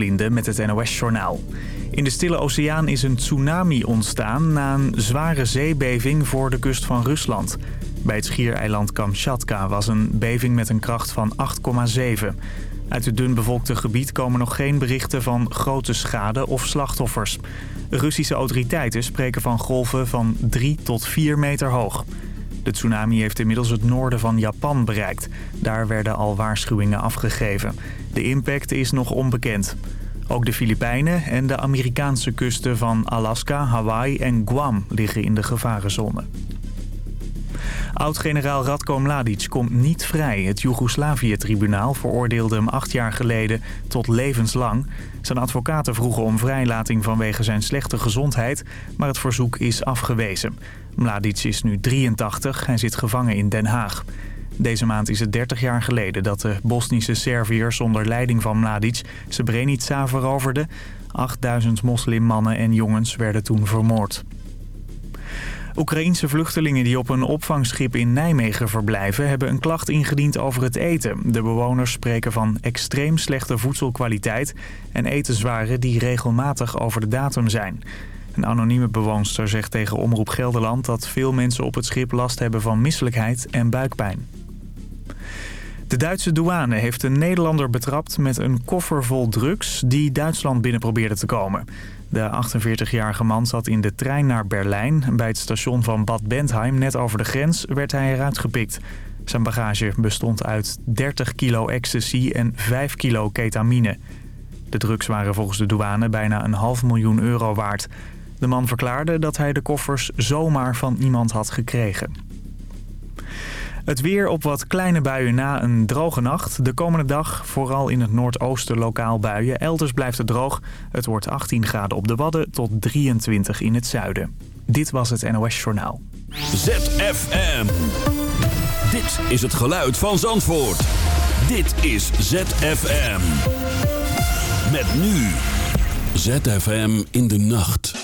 Linde met het NOS-journaal. In de Stille Oceaan is een tsunami ontstaan na een zware zeebeving voor de kust van Rusland. Bij het schiereiland Kamchatka was een beving met een kracht van 8,7. Uit het dunbevolkte gebied komen nog geen berichten van grote schade of slachtoffers. Russische autoriteiten spreken van golven van 3 tot 4 meter hoog. De tsunami heeft inmiddels het noorden van Japan bereikt. Daar werden al waarschuwingen afgegeven. De impact is nog onbekend. Ook de Filipijnen en de Amerikaanse kusten van Alaska, Hawaii en Guam liggen in de gevarenzone. Oud-generaal Radko Mladic komt niet vrij. Het Joegoslavië-tribunaal veroordeelde hem acht jaar geleden tot levenslang. Zijn advocaten vroegen om vrijlating vanwege zijn slechte gezondheid, maar het verzoek is afgewezen. Mladic is nu 83, hij zit gevangen in Den Haag. Deze maand is het 30 jaar geleden dat de Bosnische Serviërs onder leiding van Mladic Srebrenica veroverden. 8000 moslimmannen en jongens werden toen vermoord. Oekraïense vluchtelingen die op een opvangschip in Nijmegen verblijven... hebben een klacht ingediend over het eten. De bewoners spreken van extreem slechte voedselkwaliteit... en etenswaren die regelmatig over de datum zijn. Een anonieme bewoonster zegt tegen Omroep Gelderland... dat veel mensen op het schip last hebben van misselijkheid en buikpijn. De Duitse douane heeft een Nederlander betrapt met een koffer vol drugs... die Duitsland binnen probeerde te komen. De 48-jarige man zat in de trein naar Berlijn. Bij het station van Bad Bentheim, net over de grens, werd hij eruit gepikt. Zijn bagage bestond uit 30 kilo ecstasy en 5 kilo ketamine. De drugs waren volgens de douane bijna een half miljoen euro waard. De man verklaarde dat hij de koffers zomaar van iemand had gekregen. Het weer op wat kleine buien na een droge nacht. De komende dag vooral in het noordoosten lokaal buien. Elders blijft het droog. Het wordt 18 graden op de Wadden tot 23 in het zuiden. Dit was het NOS Journaal. ZFM. Dit is het geluid van Zandvoort. Dit is ZFM. Met nu. ZFM in de nacht.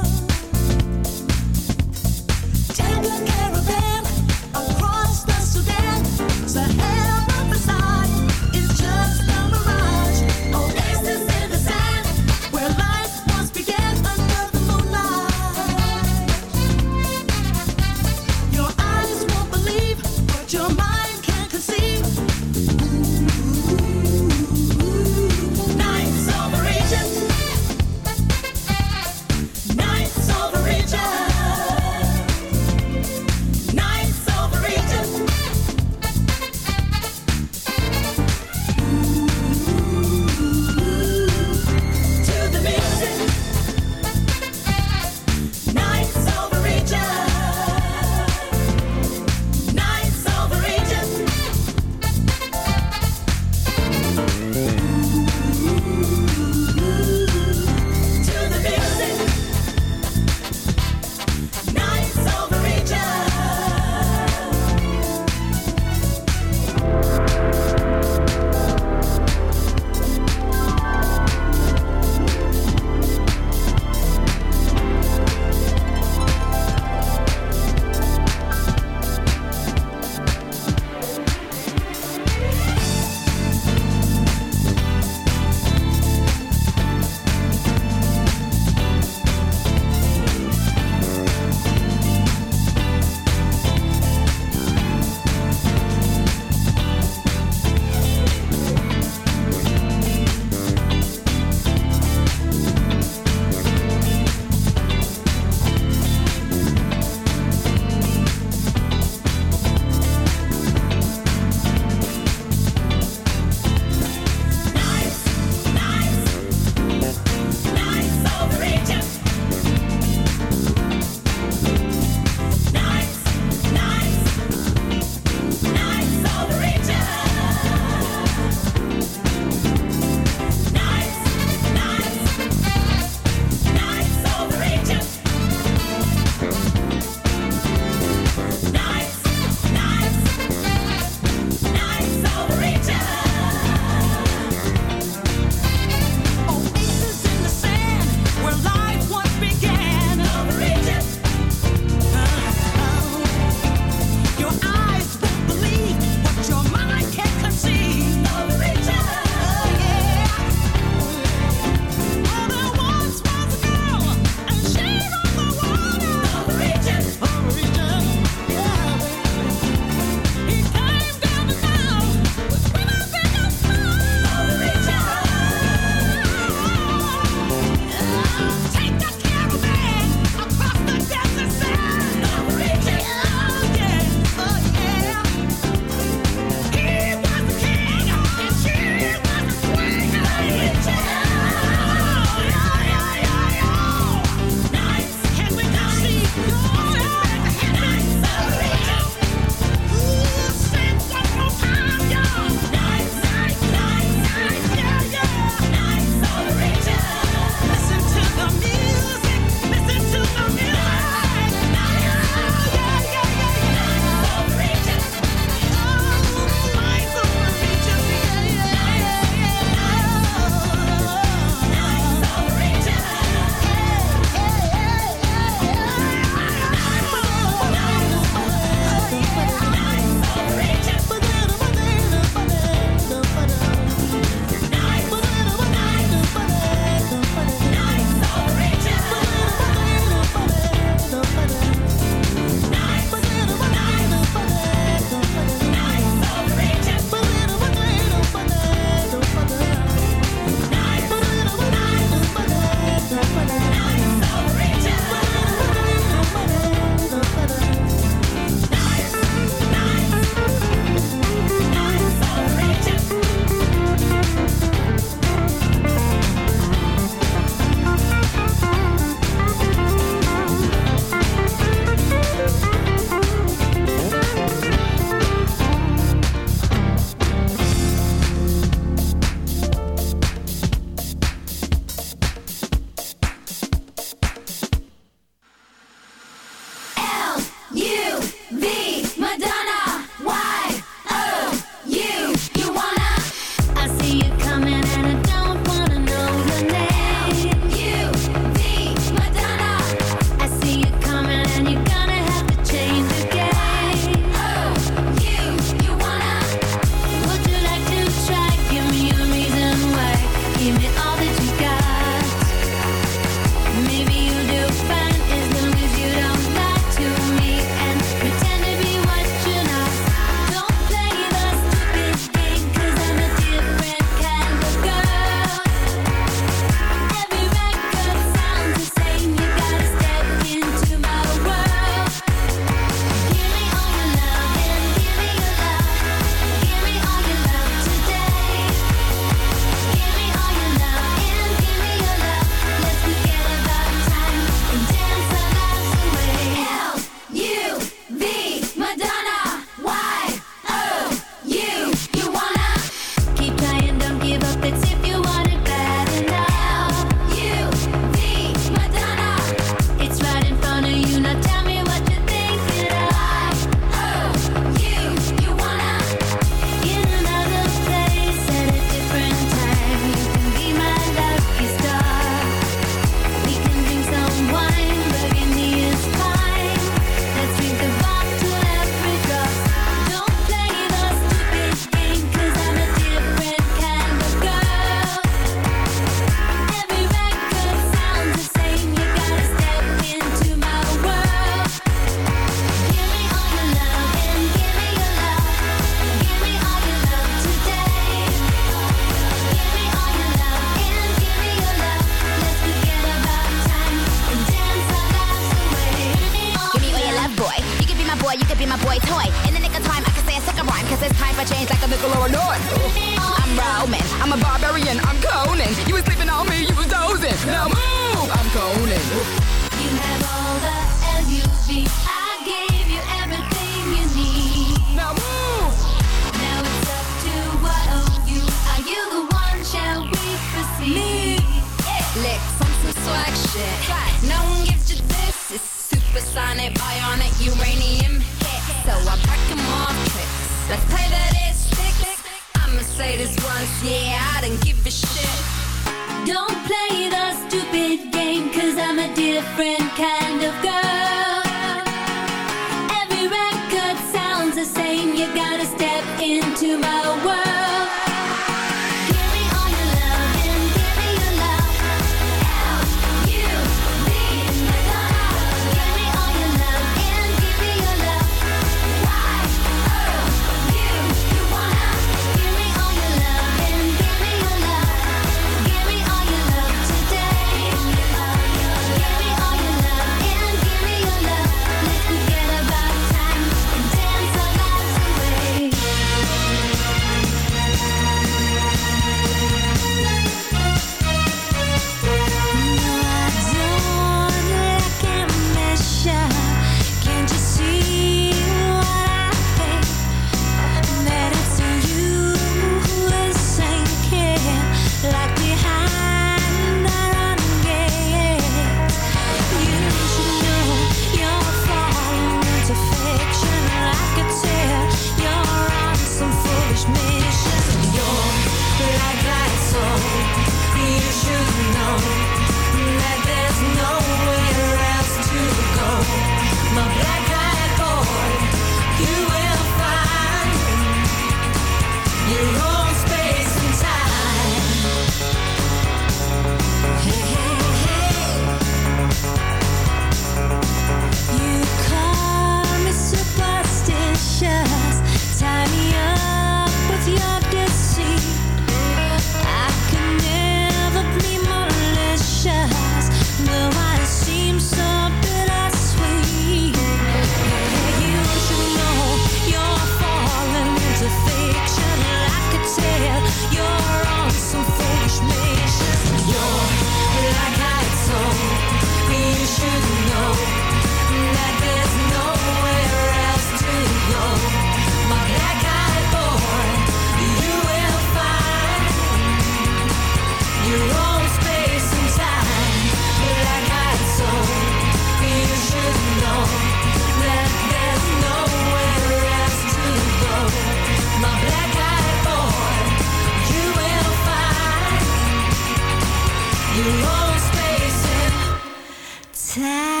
time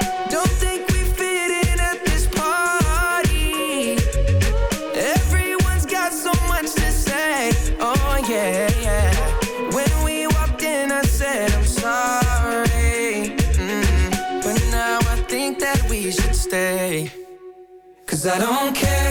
Cause I don't care.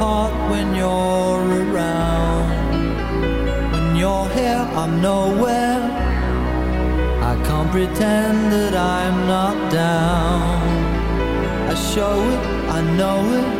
apart when you're around. When you're here, I'm nowhere. I can't pretend that I'm not down. I show it, I know it.